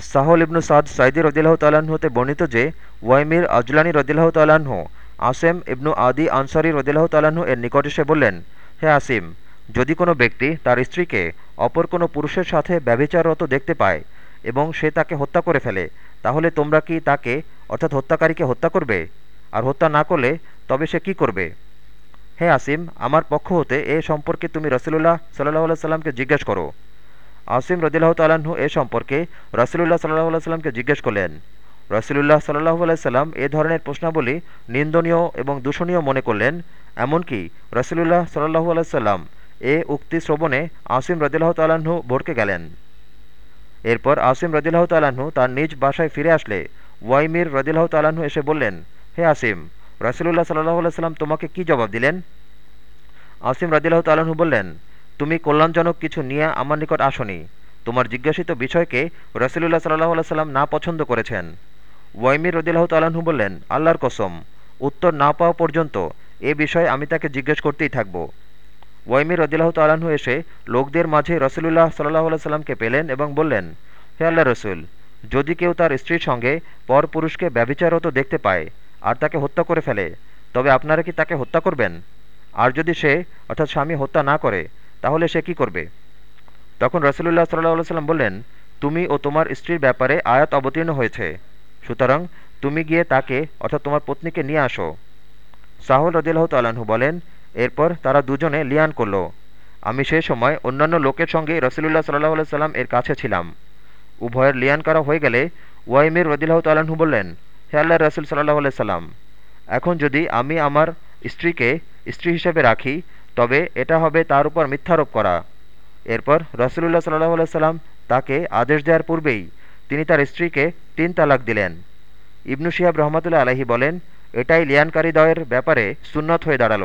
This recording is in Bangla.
সাহল ইবনু সাদ সাইদি রদিল্লাহ তাল্লাহ্ন হতে বর্ণিত যে, ওয়াইমির আজলানী রদিল্লাহ তাল্লাহ্ন আসেম ইবনু আদি আনসারি রদিল্লাহ তাল্লাহ্ন এর নিকট এসে বললেন, হে আসিম, যদি কোনো ব্যক্তি তার স্ত্রীকে অপর কোনো পুরুষের সাথে ব্যভিচাররত দেখতে পায় এবং সে তাকে হত্যা করে ফেলে, তাহলে তোমরা কি তাকে, অর্থাৎ হত্যাকারীকে হত্যা করবে? আর হত্যা না করলে তবে সে কি করবে? হে আসিম, আমার পক্ষ হতে এ সম্পর্কে তুমি রসুল্লাহ সাল্লাহ সাল্লামকে জিজ্ঞেস করো। আসিম রদিল্লাহ তালাহু এ সম্পর্কে রসুলুল্লাহ সাল্লাহ সাল্লামকে জিজ্ঞেস করলেন। রসুলুল্লাহ সাল্লাহ সাল্লাম এ ধরনের প্রশ্নাবলী নিন্দনীয় এবং দূষণীয় মনে করলেন, এমনকি রসুলুল্লাহ সাল্লাহু সাল্লাম এ উক্তি শ্রবণে আসিম রদিল্লাহ তালাহু ভড়কে গেলেন। এরপর আসিম রদিল্লাহ তালাহু তার নিজ বাসায় ফিরে আসলে ওয়াইমির রদিল্লাহ তালাহু এসে বললেন, হে আসিম, রসুলুল্লাহ সাল্লাহ সাল্লাম তোমাকে কি জবাব দিলেন? আসিম রদিল্লাহ তালাহু বললেন তুমি কল্যাণজনক কিছু নিয়ে আমার নিকট আসনি। তোমার জিজ্ঞাসিত বিষয়কে রসুলুল্লাহ সাল্লাহ সাল্লাম না পছন্দ করেছেন। ওয়াইমির রদিল্লাহ তালাহু বললেন, আল্লাহর কসম, উত্তর না পাওয়া পর্যন্ত এ বিষয়ে আমি তাকে জিজ্ঞেস করতেই থাকব। ওয়াইমির রদিল্লাহ তালাহু এসে লোকদের মাঝে রসুলুল্লাহ সাল্লাহ সাল্লামকে পেলেন এবং বললেন, হে আল্লাহ রসুল, যদি কেউ তার স্ত্রীর সঙ্গে পর পুরুষকে ব্যবিচারত দেখতে পায় আর তাকে হত্যা করে ফেলে, তবে আপনারা কি তাকে হত্যা করবেন? আর যদি সে, অর্থাৎ স্বামী হত্যা না করে তাহলে সে কি করবে? তখন রসুল্লাহ সাল্লাহ সাল্লাম বললেন, তুমি ও তোমার স্ত্রীর ব্যাপারে আয়াত অবতীর্ণ হয়েছে। সুতরাং তুমি গিয়ে তাকে, অর্থাৎ তোমার পত্নীকে নিয়ে আসো। সাহুল রদিল্লাহ তাল্লাহ্ন বলেন, এরপর তারা দুজনে লিয়ান করল। আমি সে সময় অন্যান্য লোকের সঙ্গে রসুলুল্লাহ সাল্লাহ সাল্লাম এর কাছে ছিলাম। উভয়ের লিয়ান করা হয়ে গেলে ওয়াইমির রদিল্লাহ তাল্লাহ্ন বললেন, হে আল্লাহ রসুল সাল্লাহ সাল্লাম এখন যদি আমি আমার স্ত্রীকে স্ত্রী হিসেবে রাখি তবে এটা হবে তার উপর মিথ্যারোপ করা। এরপর রসুল্লাহ সাল্লাহ সাল্লাম তাকে আদেশ দেওয়ার পূর্বেই তিনি তার স্ত্রীকে তিন তালাক দিলেন। ইবনু শিহাব রহমতুল্লাহ আলহি বলেন, এটাই লিয়ানকারী দয়ের ব্যাপারে সুন্নত হয়ে দাঁড়াল।